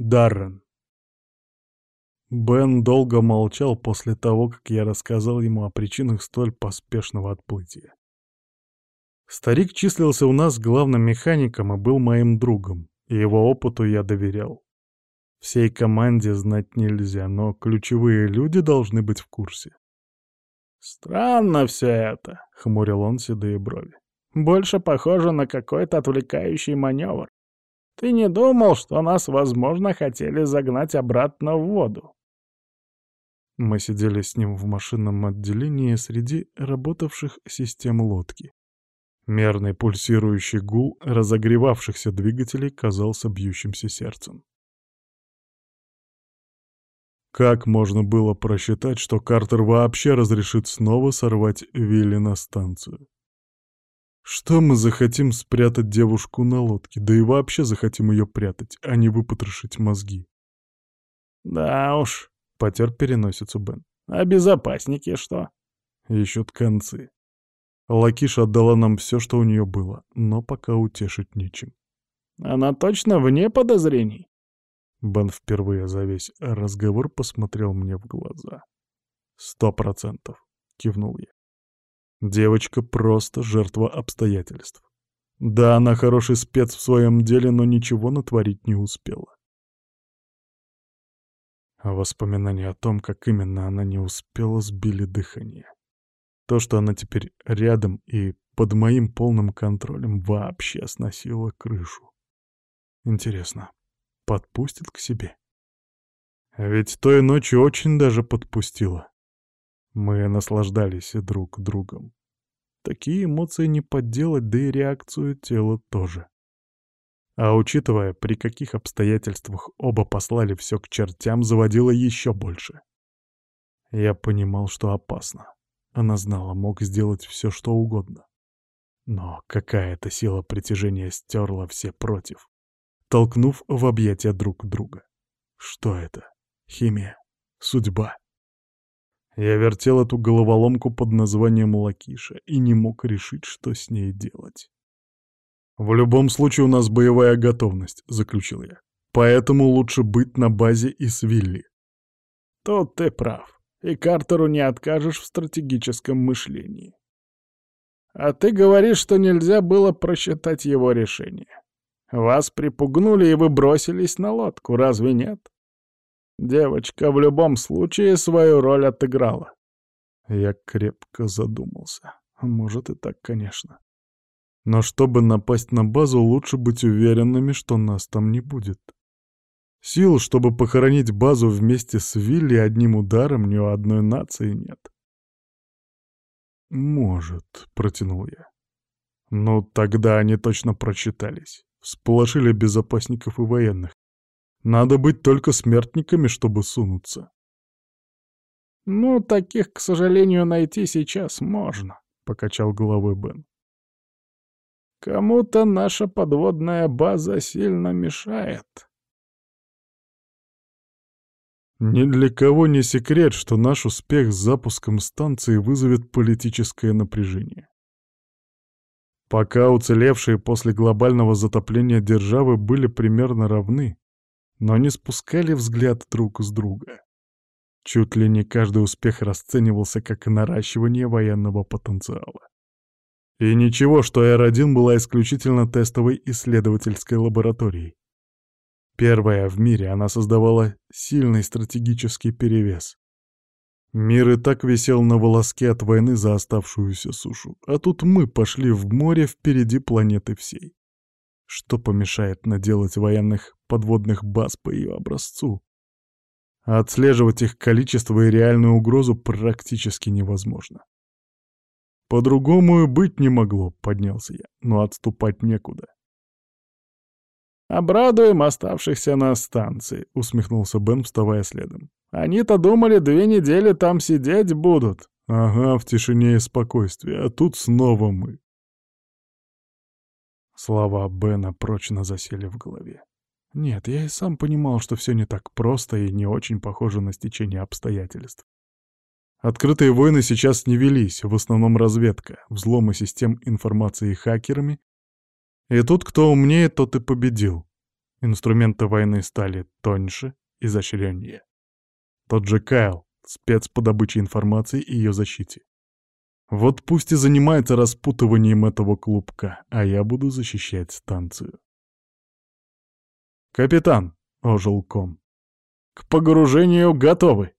Даррен. Бен долго молчал после того, как я рассказал ему о причинах столь поспешного отплытия. Старик числился у нас главным механиком и был моим другом, и его опыту я доверял. Всей команде знать нельзя, но ключевые люди должны быть в курсе. «Странно все это», — хмурил он седые брови. «Больше похоже на какой-то отвлекающий маневр. Ты не думал, что нас, возможно, хотели загнать обратно в воду?» Мы сидели с ним в машинном отделении среди работавших систем лодки. Мерный пульсирующий гул разогревавшихся двигателей казался бьющимся сердцем. Как можно было просчитать, что Картер вообще разрешит снова сорвать Вилли на станцию? Что мы захотим спрятать девушку на лодке, да и вообще захотим ее прятать, а не выпотрошить мозги? Да уж, потер переносицу Бен. А безопасники что? Ищут концы. Лакиша отдала нам все, что у нее было, но пока утешить нечем. Она точно вне подозрений? Бен впервые за весь разговор посмотрел мне в глаза. «Сто процентов», — кивнул я. Девочка просто жертва обстоятельств. Да, она хороший спец в своем деле, но ничего натворить не успела. А воспоминания о том, как именно она не успела, сбили дыхание. То, что она теперь рядом и под моим полным контролем, вообще сносило крышу. Интересно, подпустит к себе? Ведь той ночью очень даже подпустила. Мы наслаждались друг другом. Такие эмоции не подделать, да и реакцию тела тоже. А учитывая, при каких обстоятельствах оба послали все к чертям, заводило еще больше. Я понимал, что опасно. Она знала, мог сделать все, что угодно. Но какая-то сила притяжения стерла все против, толкнув в объятия друг друга. Что это? Химия? Судьба? Я вертел эту головоломку под названием Лакиша и не мог решить, что с ней делать. «В любом случае у нас боевая готовность», — заключил я. «Поэтому лучше быть на базе и с Вилли». «Тут ты прав. И Картеру не откажешь в стратегическом мышлении. А ты говоришь, что нельзя было просчитать его решение. Вас припугнули, и вы бросились на лодку, разве нет?» Девочка в любом случае свою роль отыграла. Я крепко задумался. Может и так, конечно. Но чтобы напасть на базу, лучше быть уверенными, что нас там не будет. Сил, чтобы похоронить базу вместе с Вилли одним ударом ни у одной нации нет. «Может», — протянул я. «Ну, тогда они точно прочитались. Всполошили безопасников и военных. Надо быть только смертниками, чтобы сунуться. «Ну, таких, к сожалению, найти сейчас можно», — покачал головой Бен. «Кому-то наша подводная база сильно мешает». Ни для кого не секрет, что наш успех с запуском станции вызовет политическое напряжение. Пока уцелевшие после глобального затопления державы были примерно равны, но не спускали взгляд друг с друга. Чуть ли не каждый успех расценивался как наращивание военного потенциала. И ничего, что Р-1 была исключительно тестовой исследовательской лабораторией. Первая в мире, она создавала сильный стратегический перевес. Мир и так висел на волоске от войны за оставшуюся сушу, а тут мы пошли в море впереди планеты всей. Что помешает наделать военных подводных баз по ее образцу? отслеживать их количество и реальную угрозу практически невозможно. По-другому и быть не могло, поднялся я, но отступать некуда. «Обрадуем оставшихся на станции», — усмехнулся Бен, вставая следом. «Они-то думали, две недели там сидеть будут». «Ага, в тишине и спокойствии, а тут снова мы». Слова Бена прочно засели в голове. Нет, я и сам понимал, что все не так просто и не очень похоже на стечение обстоятельств. Открытые войны сейчас не велись, в основном разведка, взломы систем информации хакерами. И тут кто умнее, тот и победил. Инструменты войны стали тоньше, изощреннее. Тот же Кайл, спец по добыче информации и ее защите. Вот пусть и занимается распутыванием этого клубка, а я буду защищать станцию. «Капитан», — ожил ком, — «к погружению готовы!»